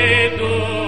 Christi